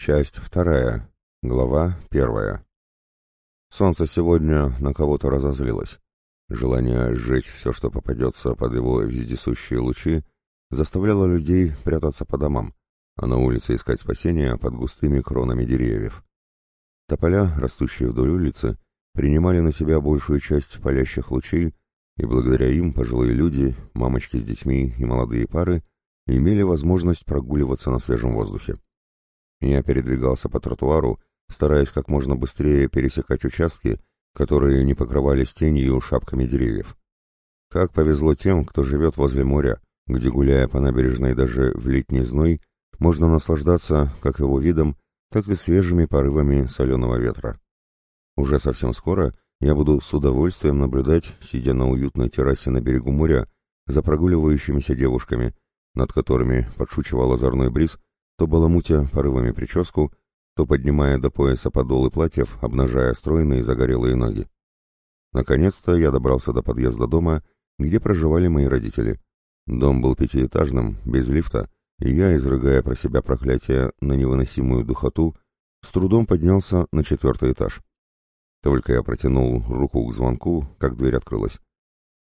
Часть вторая. Глава первая. Солнце сегодня на кого-то разозлилось. Желание сжечь все, что попадется под его вездесущие лучи, заставляло людей прятаться по домам, а на улице искать спасения под густыми кронами деревьев. Тополя, растущие вдоль улицы, принимали на себя большую часть палящих лучей, и благодаря им пожилые люди, мамочки с детьми и молодые пары имели возможность прогуливаться на свежем воздухе. Я передвигался по тротуару, стараясь как можно быстрее пересекать участки, которые не покрывались тенью шапками деревьев. Как повезло тем, кто живет возле моря, где, гуляя по набережной даже в летний зной, можно наслаждаться как его видом, так и свежими порывами соленого ветра. Уже совсем скоро я буду с удовольствием наблюдать, сидя на уютной террасе на берегу моря, за прогуливающимися девушками, над которыми подшучивал озорной бриз, то баламутя порывами прическу, то поднимая до пояса подолы платьев, обнажая стройные загорелые ноги. Наконец-то я добрался до подъезда дома, где проживали мои родители. Дом был пятиэтажным, без лифта, и я, изрыгая про себя проклятие на невыносимую духоту, с трудом поднялся на четвертый этаж. Только я протянул руку к звонку, как дверь открылась.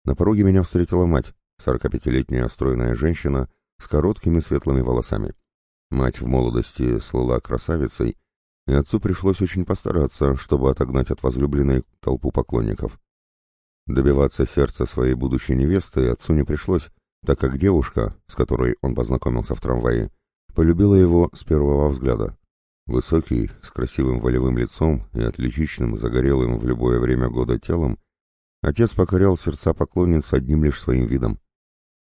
На пороге меня встретила мать, сорокапятилетняя стройная женщина с короткими светлыми волосами. Мать в молодости слыла красавицей, и отцу пришлось очень постараться, чтобы отогнать от возлюбленной толпу поклонников. Добиваться сердца своей будущей невесты отцу не пришлось, так как девушка, с которой он познакомился в трамвае, полюбила его с первого взгляда. Высокий, с красивым волевым лицом и отличичным, загорелым в любое время года телом, отец покорял сердца поклонниц одним лишь своим видом.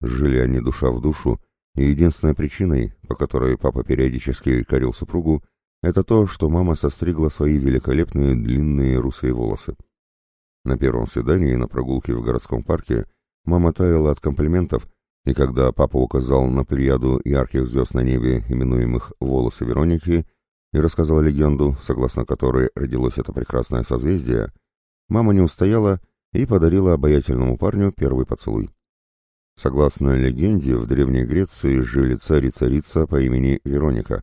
Жили они душа в душу, и единственной причиной, по которой папа периодически корил супругу, это то, что мама состригла свои великолепные длинные русые волосы. На первом свидании на прогулке в городском парке мама таяла от комплиментов, и когда папа указал на плеяду ярких звезд на небе, именуемых «волосы Вероники», и рассказал легенду, согласно которой родилось это прекрасное созвездие, мама не устояла и подарила обаятельному парню первый поцелуй. Согласно легенде, в Древней Греции жили царь и царица по имени Вероника.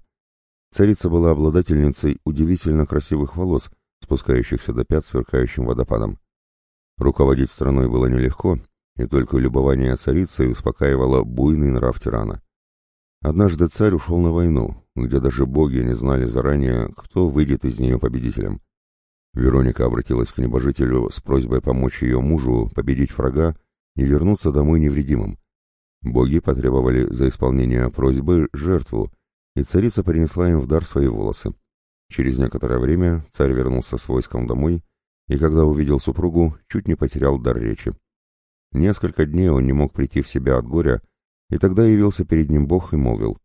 Царица была обладательницей удивительно красивых волос, спускающихся до пят сверкающим водопадом. Руководить страной было нелегко, и только любование царицы успокаивало буйный нрав тирана. Однажды царь ушел на войну, где даже боги не знали заранее, кто выйдет из нее победителем. Вероника обратилась к небожителю с просьбой помочь ее мужу победить врага и вернуться домой невредимым. Боги потребовали за исполнение просьбы жертву, и царица принесла им в дар свои волосы. Через некоторое время царь вернулся с войском домой, и когда увидел супругу, чуть не потерял дар речи. Несколько дней он не мог прийти в себя от горя, и тогда явился перед ним Бог и молвил,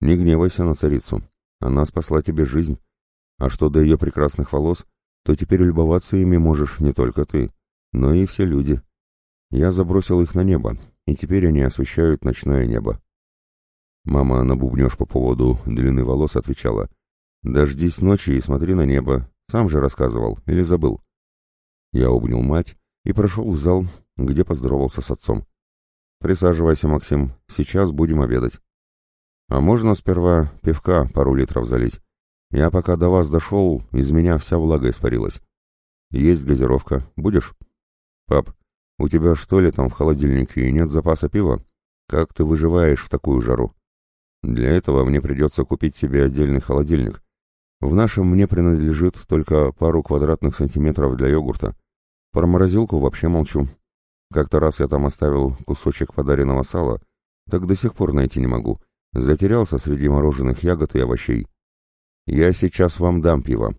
«Не гневайся на царицу, она спасла тебе жизнь, а что до ее прекрасных волос, то теперь любоваться ими можешь не только ты, но и все люди». Я забросил их на небо, и теперь они освещают ночное небо. Мама на бубнеж по поводу длины волос отвечала. «Дождись ночи и смотри на небо. Сам же рассказывал или забыл?» Я обнял мать и прошел в зал, где поздоровался с отцом. «Присаживайся, Максим, сейчас будем обедать». «А можно сперва пивка пару литров залить? Я пока до вас дошел, из меня вся влага испарилась. Есть газировка. Будешь?» «Пап, у тебя что ли там в холодильнике нет запаса пива? Как ты выживаешь в такую жару? Для этого мне придется купить себе отдельный холодильник. В нашем мне принадлежит только пару квадратных сантиметров для йогурта. Про морозилку вообще молчу. Как-то раз я там оставил кусочек подаренного сала, так до сих пор найти не могу. Затерялся среди мороженых ягод и овощей. Я сейчас вам дам пиво.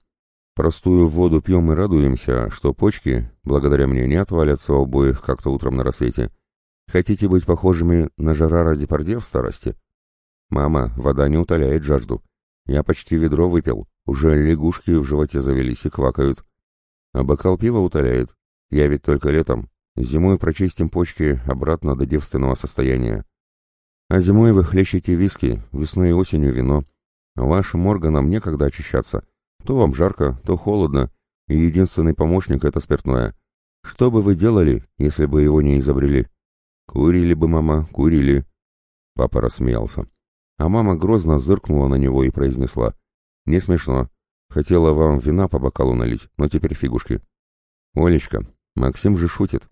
Простую воду пьем и радуемся, что почки, благодаря мне, не отвалятся у обоих как-то утром на рассвете. Хотите быть похожими на Жерара Депардье в старости? Мама, вода не утоляет жажду. Я почти ведро выпил, уже лягушки в животе завелись и квакают. А бокал пива утоляет. Я ведь только летом. Зимой прочистим почки обратно до девственного состояния. А зимой вы хлещете виски, весной и осенью вино. Вашим органам некогда очищаться. То вам жарко, то холодно, и единственный помощник — это спиртное. Что бы вы делали, если бы его не изобрели? Курили бы, мама, курили. Папа рассмеялся. А мама грозно зыркнула на него и произнесла. Не смешно. Хотела вам вина по бокалу налить, но теперь фигушки. Олечка, Максим же шутит.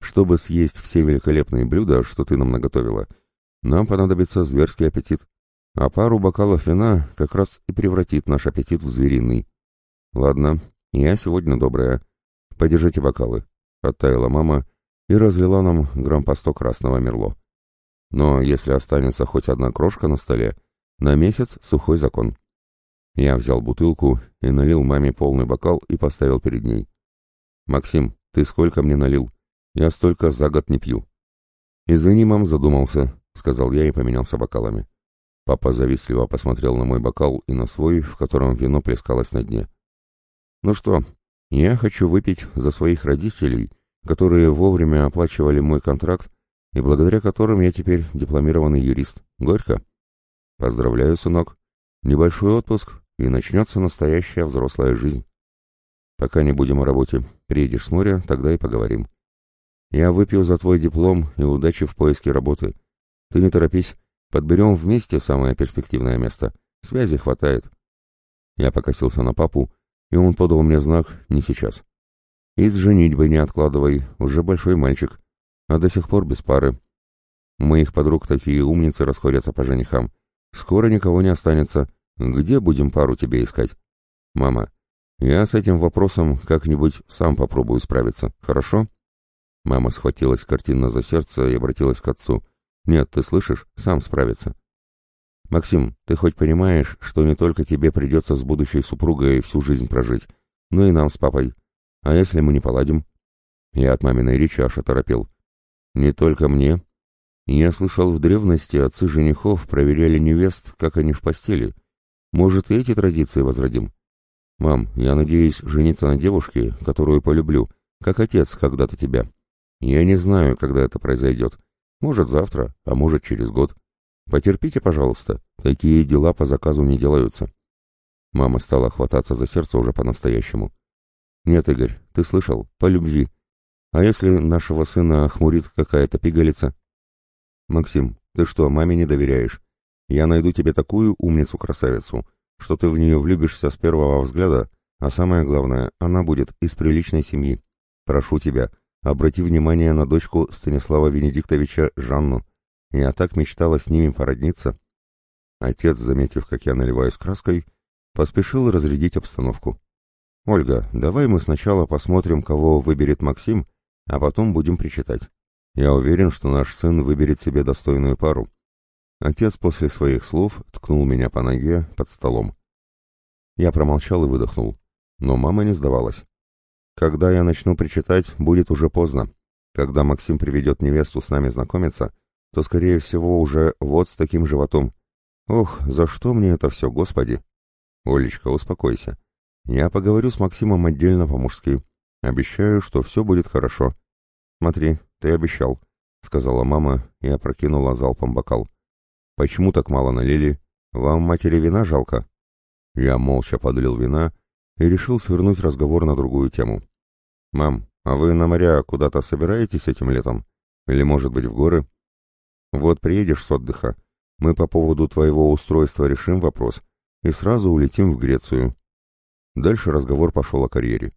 Чтобы съесть все великолепные блюда, что ты нам наготовила, нам понадобится зверский аппетит. А пару бокалов вина как раз и превратит наш аппетит в звериный. Ладно, я сегодня добрая. Подержите бокалы. Оттаяла мама и разлила нам грамм по сто красного мерло. Но если останется хоть одна крошка на столе, на месяц сухой закон. Я взял бутылку и налил маме полный бокал и поставил перед ней. «Максим, ты сколько мне налил? Я столько за год не пью». «Извини, мам, задумался», — сказал я и поменялся бокалами. Папа завистливо посмотрел на мой бокал и на свой, в котором вино плескалось на дне. «Ну что, я хочу выпить за своих родителей, которые вовремя оплачивали мой контракт и благодаря которым я теперь дипломированный юрист. Горько?» «Поздравляю, сынок. Небольшой отпуск, и начнется настоящая взрослая жизнь. Пока не будем о работе. Приедешь с моря, тогда и поговорим. Я выпью за твой диплом и удачи в поиске работы. Ты не торопись, подберем вместе самое перспективное место. Связи хватает. Я покосился на папу, и он подал мне знак «не сейчас». И с женитьбой не откладывай, уже большой мальчик, а до сих пор без пары. У моих подруг такие умницы расходятся по женихам. Скоро никого не останется, где будем пару тебе искать? Мама, я с этим вопросом как-нибудь сам попробую справиться, хорошо? Мама схватилась картинно за сердце и обратилась к отцу. Нет, ты слышишь, сам справится. Максим, ты хоть понимаешь, что не только тебе придется с будущей супругой всю жизнь прожить, но и нам с папой. А если мы не поладим? Я от маминой речи аж оторопел. Не только мне. Я слышал, в древности отцы женихов проверяли невест, как они в постели, может, и эти традиции возродим? Мам, я надеюсь жениться на девушке, которую полюблю, как отец когда-то тебя. Я не знаю, когда это произойдет. Может, завтра, а может, через год. Потерпите, пожалуйста, такие дела по заказу не делаются. Мама стала хвататься за сердце уже по-настоящему. Нет, Игорь, ты слышал, по любви. А если нашего сына охмурит какая-то пигалица? Максим, ты что, маме не доверяешь? Я найду тебе такую умницу-красавицу, что ты в нее влюбишься с первого взгляда, а самое главное, она будет из приличной семьи. Прошу тебя, обрати внимание на дочку Станислава Венедиктовича Жанну. Я так мечтала с ними породниться. Отец, заметив, как я наливаюсь краской, поспешил разрядить обстановку. «Ольга, давай мы сначала посмотрим, кого выберет Максим, а потом будем причитать. Я уверен, что наш сын выберет себе достойную пару. Отец после своих слов ткнул меня по ноге под столом. Я промолчал и выдохнул, но мама не сдавалась. Когда я начну причитать, будет уже поздно. Когда Максим приведет невесту с нами знакомиться, то, скорее всего, уже вот с таким животом. Ох, за что мне это все, господи? Олечка, успокойся. Я поговорю с Максимом отдельно по-мужски. Обещаю, что все будет хорошо. Смотри, ты обещал, — сказала мама и опрокинула залпом бокал. «Почему так мало налили? Вам матери вина жалко?» Я молча подлил вина и решил свернуть разговор на другую тему. «Мам, а вы на моря куда-то собираетесь этим летом? Или, может быть, в горы?» «Вот приедешь с отдыха, мы по поводу твоего устройства решим вопрос и сразу улетим в Грецию». Дальше разговор пошел о карьере.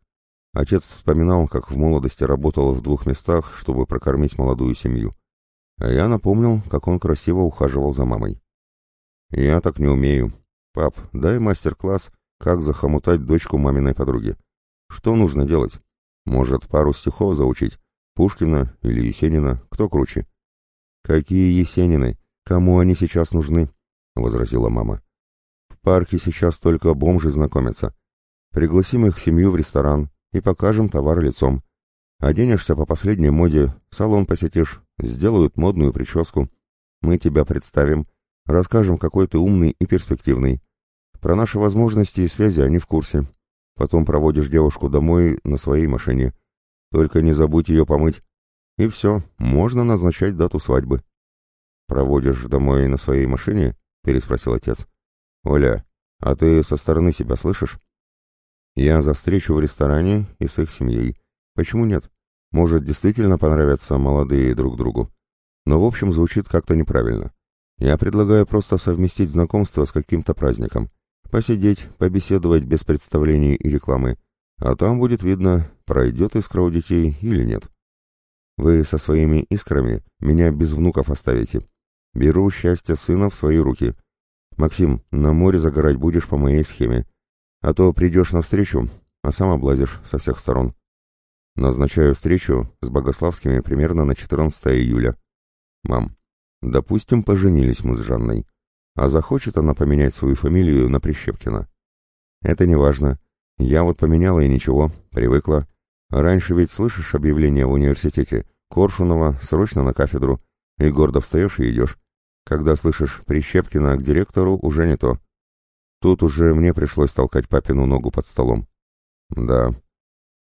Отец вспоминал, как в молодости работал в двух местах, чтобы прокормить молодую семью. А я напомнил, как он красиво ухаживал за мамой. «Я так не умею. Пап, дай мастер-класс, как захомутать дочку маминой подруги. Что нужно делать? Может, пару стихов заучить? Пушкина или Есенина? Кто круче?» «Какие Есенины? Кому они сейчас нужны?» — возразила мама. «В парке сейчас только бомжи знакомятся. Пригласим их семью в ресторан и покажем товар лицом. Оденешься по последней моде, салон посетишь, сделают модную прическу. Мы тебя представим, расскажем, какой ты умный и перспективный. Про наши возможности и связи они в курсе. Потом проводишь девушку домой на своей машине. Только не забудь ее помыть. И все, можно назначать дату свадьбы. «Проводишь домой на своей машине?» — переспросил отец. «Оля, а ты со стороны себя слышишь?» «Я за встречу в ресторане и с их семьей. Почему нет? Может, действительно понравятся молодые друг другу. Но в общем звучит как-то неправильно. Я предлагаю просто совместить знакомство с каким-то праздником. Посидеть, побеседовать без представлений и рекламы. А там будет видно, пройдет искра у детей или нет. Вы со своими искрами меня без внуков оставите. Беру счастье сына в свои руки. Максим, на море загорать будешь по моей схеме. А то придешь навстречу, а сам облазишь со всех сторон. Назначаю встречу с Богославскими примерно на 14 июля. Мам, допустим, поженились мы с Жанной. А захочет она поменять свою фамилию на Прищепкина. Это не важно. Я вот поменяла и ничего, привыкла. Раньше ведь слышишь объявление в университете «Коршунова, срочно на кафедру», и гордо встаешь и идешь. Когда слышишь «Прищепкина к директору» уже не то. Тут уже мне пришлось толкать папину ногу под столом. Да.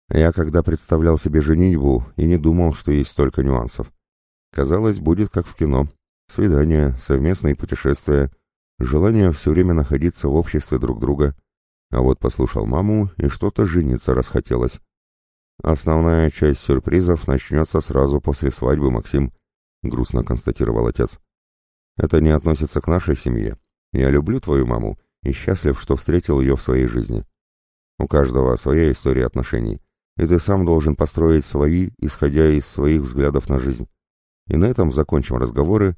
Я когда представлял себе женитьбу и не думал, что есть столько нюансов. Казалось, будет как в кино. Свидания, совместные путешествия, желание все время находиться в обществе друг друга. А вот послушал маму, и что-то жениться расхотелось. Основная часть сюрпризов начнется сразу после свадьбы, Максим, грустно констатировал отец. Это не относится к нашей семье. Я люблю твою маму и счастлив, что встретил ее в своей жизни. У каждого своя история отношений, и ты сам должен построить свои, исходя из своих взглядов на жизнь. И на этом закончим разговоры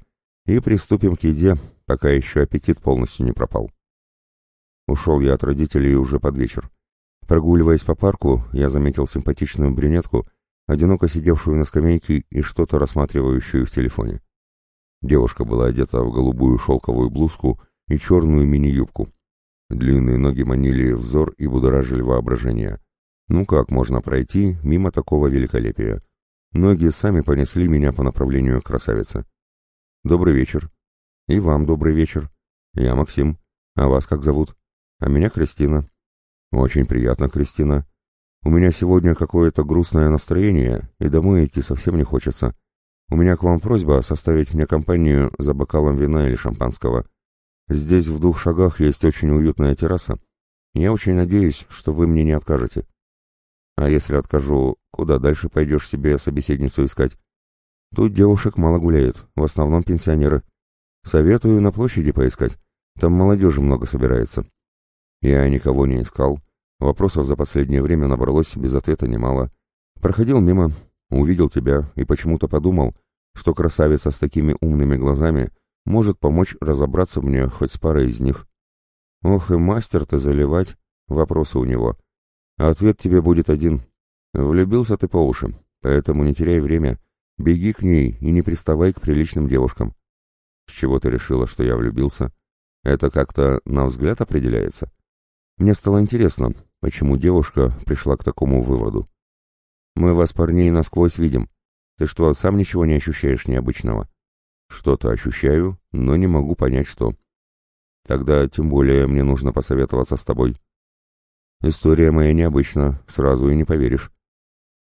и приступим к еде, пока еще аппетит полностью не пропал. Ушел я от родителей уже под вечер. Прогуливаясь по парку, я заметил симпатичную брюнетку, одиноко сидевшую на скамейке и что-то рассматривающую в телефоне. Девушка была одета в голубую шелковую блузку и черную мини-юбку. Длинные ноги манили взор и будоражили воображение. Ну как можно пройти мимо такого великолепия? Ноги сами понесли меня по направлению к красавице. «Добрый вечер». «И вам добрый вечер. Я Максим. А вас как зовут?» «А меня Кристина». «Очень приятно, Кристина. У меня сегодня какое-то грустное настроение, и домой идти совсем не хочется. У меня к вам просьба составить мне компанию за бокалом вина или шампанского. Здесь в двух шагах есть очень уютная терраса. Я очень надеюсь, что вы мне не откажете». «А если откажу, куда дальше пойдешь себе собеседницу искать?» «Тут девушек мало гуляет, в основном пенсионеры. Советую на площади поискать, там молодежи много собирается». Я никого не искал. Вопросов за последнее время набралось без ответа немало. Проходил мимо, увидел тебя и почему-то подумал, что красавица с такими умными глазами может помочь разобраться мне хоть с парой из них. Ох и мастер ты заливать, вопросы у него. А ответ тебе будет один. Влюбился ты по уши, поэтому не теряй время. Беги к ней и не приставай к приличным девушкам. С чего ты решила, что я влюбился? Это как-то на взгляд определяется? Мне стало интересно, почему девушка пришла к такому выводу. «Мы вас, парней, насквозь видим. Ты что, сам ничего не ощущаешь необычного?» «Что-то ощущаю, но не могу понять, что». «Тогда тем более мне нужно посоветоваться с тобой». «История моя необычна, сразу и не поверишь».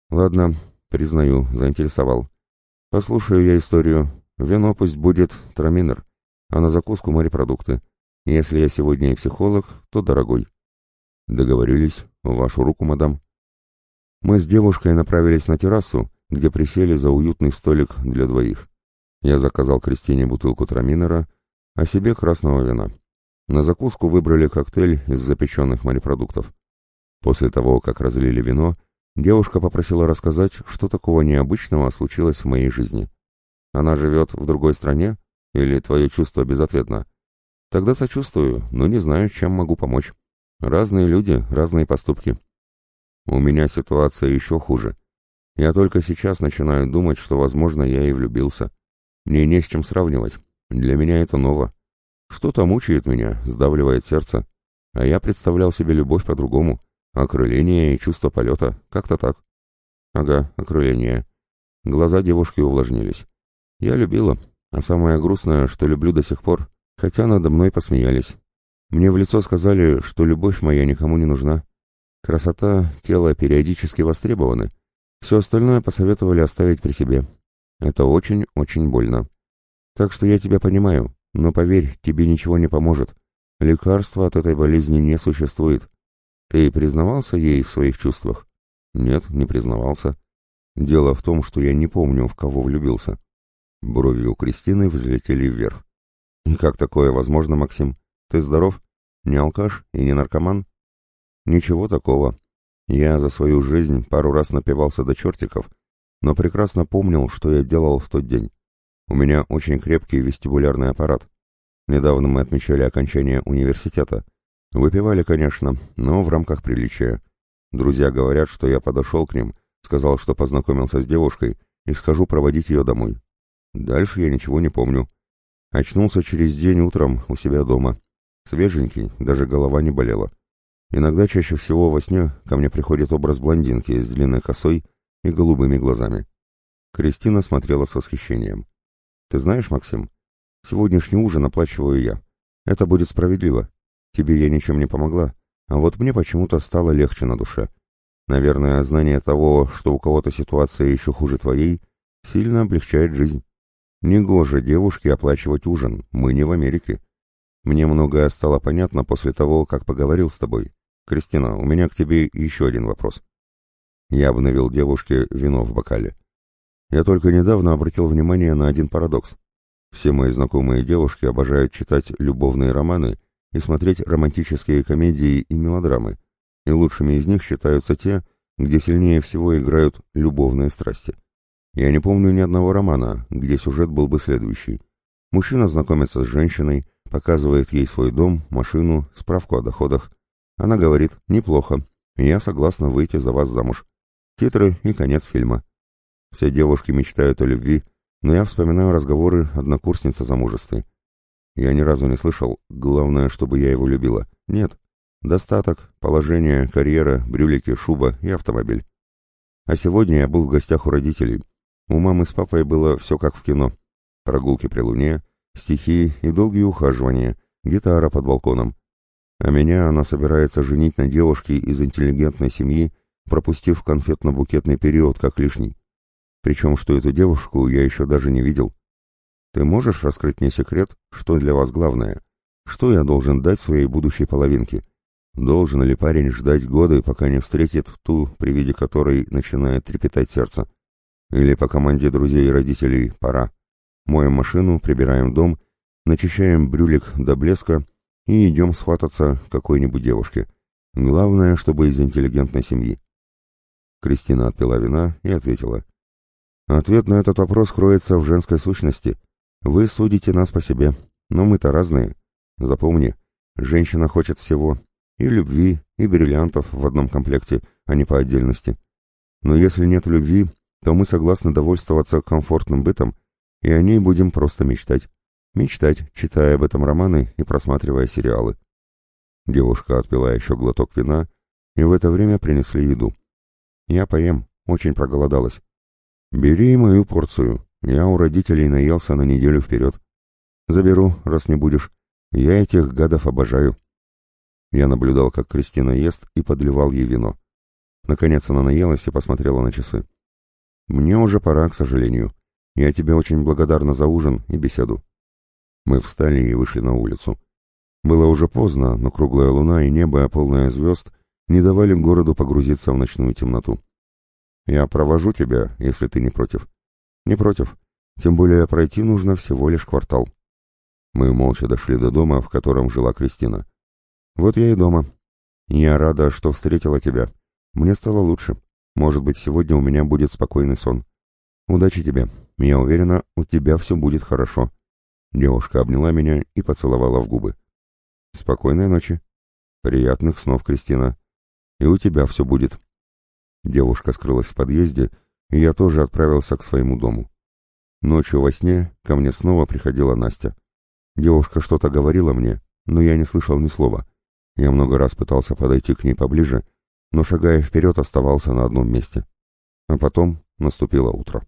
«Ладно, признаю, заинтересовал. Послушаю я историю. Вино пусть будет траминер, а на закуску морепродукты. Если я сегодня и психолог, то дорогой». Договорились. В вашу руку, мадам. Мы с девушкой направились на террасу, где присели за уютный столик для двоих. Я заказал Кристине бутылку траминера, а себе красного вина. На закуску выбрали коктейль из запеченных морепродуктов. После того, как разлили вино, девушка попросила рассказать, что такого необычного случилось в моей жизни. Она живет в другой стране? Или твое чувство безответно? Тогда сочувствую, но не знаю, чем могу помочь. Разные люди, разные поступки. У меня ситуация еще хуже. Я только сейчас начинаю думать, что, возможно, я и влюбился. Мне не с чем сравнивать. Для меня это ново. Что-то мучает меня, сдавливает сердце. А я представлял себе любовь по-другому. Окрыление и чувство полета. Как-то так. Ага, окрыление. Глаза девушки увлажнились. Я любила. А самое грустное, что люблю до сих пор. Хотя надо мной посмеялись. Мне в лицо сказали, что любовь моя никому не нужна. Красота, тело периодически востребованы. Все остальное посоветовали оставить при себе. Это очень-очень больно. Так что я тебя понимаю, но поверь, тебе ничего не поможет. Лекарства от этой болезни не существует. Ты признавался ей в своих чувствах? Нет, не признавался. Дело в том, что я не помню, в кого влюбился. Брови у Кристины взлетели вверх. И как такое возможно, Максим? Ты здоров? Не алкаш и не наркоман? Ничего такого. Я за свою жизнь пару раз напивался до чертиков, но прекрасно помнил, что я делал в тот день. У меня очень крепкий вестибулярный аппарат. Недавно мы отмечали окончание университета. Выпивали, конечно, но в рамках приличия. Друзья говорят, что я подошел к ним, сказал, что познакомился с девушкой и схожу проводить ее домой. Дальше я ничего не помню. Очнулся через день утром у себя дома. Свеженький, даже голова не болела. Иногда чаще всего во сне ко мне приходит образ блондинки с длинной косой и голубыми глазами. Кристина смотрела с восхищением. «Ты знаешь, Максим, сегодняшний ужин оплачиваю я. Это будет справедливо. Тебе я ничем не помогла, а вот мне почему-то стало легче на душе. Наверное, знание того, что у кого-то ситуация еще хуже твоей, сильно облегчает жизнь. Негоже девушке оплачивать ужин, мы не в Америке. Мне многое стало понятно после того, как поговорил с тобой. Кристина, у меня к тебе еще один вопрос. Я обновил девушке вино в бокале. Я только недавно обратил внимание на один парадокс. Все мои знакомые девушки обожают читать любовные романы и смотреть романтические комедии и мелодрамы, и лучшими из них считаются те, где сильнее всего играют любовные страсти. Я не помню ни одного романа, где сюжет был бы следующий. Мужчина знакомится с женщиной, показывает ей свой дом, машину, справку о доходах. Она говорит «неплохо, я согласна выйти за вас замуж». Титры и конец фильма. Все девушки мечтают о любви, но я вспоминаю разговоры однокурсниц о замужестве. Я ни разу не слышал, главное, чтобы я его любила. Нет. Достаток, положение, карьера, брюлики, шуба и автомобиль. А сегодня я был в гостях у родителей. У мамы с папой было все как в кино. Прогулки при луне, стихи и долгие ухаживания, гитара под балконом. А меня она собирается женить на девушке из интеллигентной семьи, пропустив конфетно-букетный период как лишний. Причем, что эту девушку я еще даже не видел. Ты можешь раскрыть мне секрет, что для вас главное? Что я должен дать своей будущей половинке? Должен ли парень ждать годы, пока не встретит ту, при виде которой начинает трепетать сердце? Или по команде друзей и родителей пора? Моем машину, прибираем дом, начищаем брюлик до блеска и идем схвататься какой-нибудь девушке. Главное, чтобы из интеллигентной семьи. Кристина отпила вина и ответила. Ответ на этот вопрос кроется в женской сущности. Вы судите нас по себе, но мы-то разные. Запомни, женщина хочет всего. И любви, и бриллиантов в одном комплекте, а не по отдельности. Но если нет любви, то мы согласны довольствоваться комфортным бытом, и о ней будем просто мечтать. Мечтать, читая об этом романы и просматривая сериалы. Девушка отпила еще глоток вина, и в это время принесли еду. Я поем, очень проголодалась. «Бери мою порцию. Я у родителей наелся на неделю вперед. Заберу, раз не будешь. Я этих гадов обожаю». Я наблюдал, как Кристина ест, и подливал ей вино. Наконец она наелась и посмотрела на часы. «Мне уже пора, к сожалению. Я тебе очень благодарна за ужин и беседу». Мы встали и вышли на улицу. Было уже поздно, но круглая луна и небо, полное звезд, не давали городу погрузиться в ночную темноту. Я провожу тебя, если ты не против. Не против. Тем более пройти нужно всего лишь квартал. Мы молча дошли до дома, в котором жила Кристина. Вот я и дома. Я рада, что встретила тебя. Мне стало лучше. Может быть, сегодня у меня будет спокойный сон. Удачи тебе. Я уверена, у тебя все будет хорошо. Девушка обняла меня и поцеловала в губы. Спокойной ночи. Приятных снов, Кристина. И у тебя все будет. Девушка скрылась в подъезде, и я тоже отправился к своему дому. Ночью во сне ко мне снова приходила Настя. Девушка что-то говорила мне, но я не слышал ни слова. Я много раз пытался подойти к ней поближе, но, шагая вперед, оставался на одном месте. А потом наступило утро.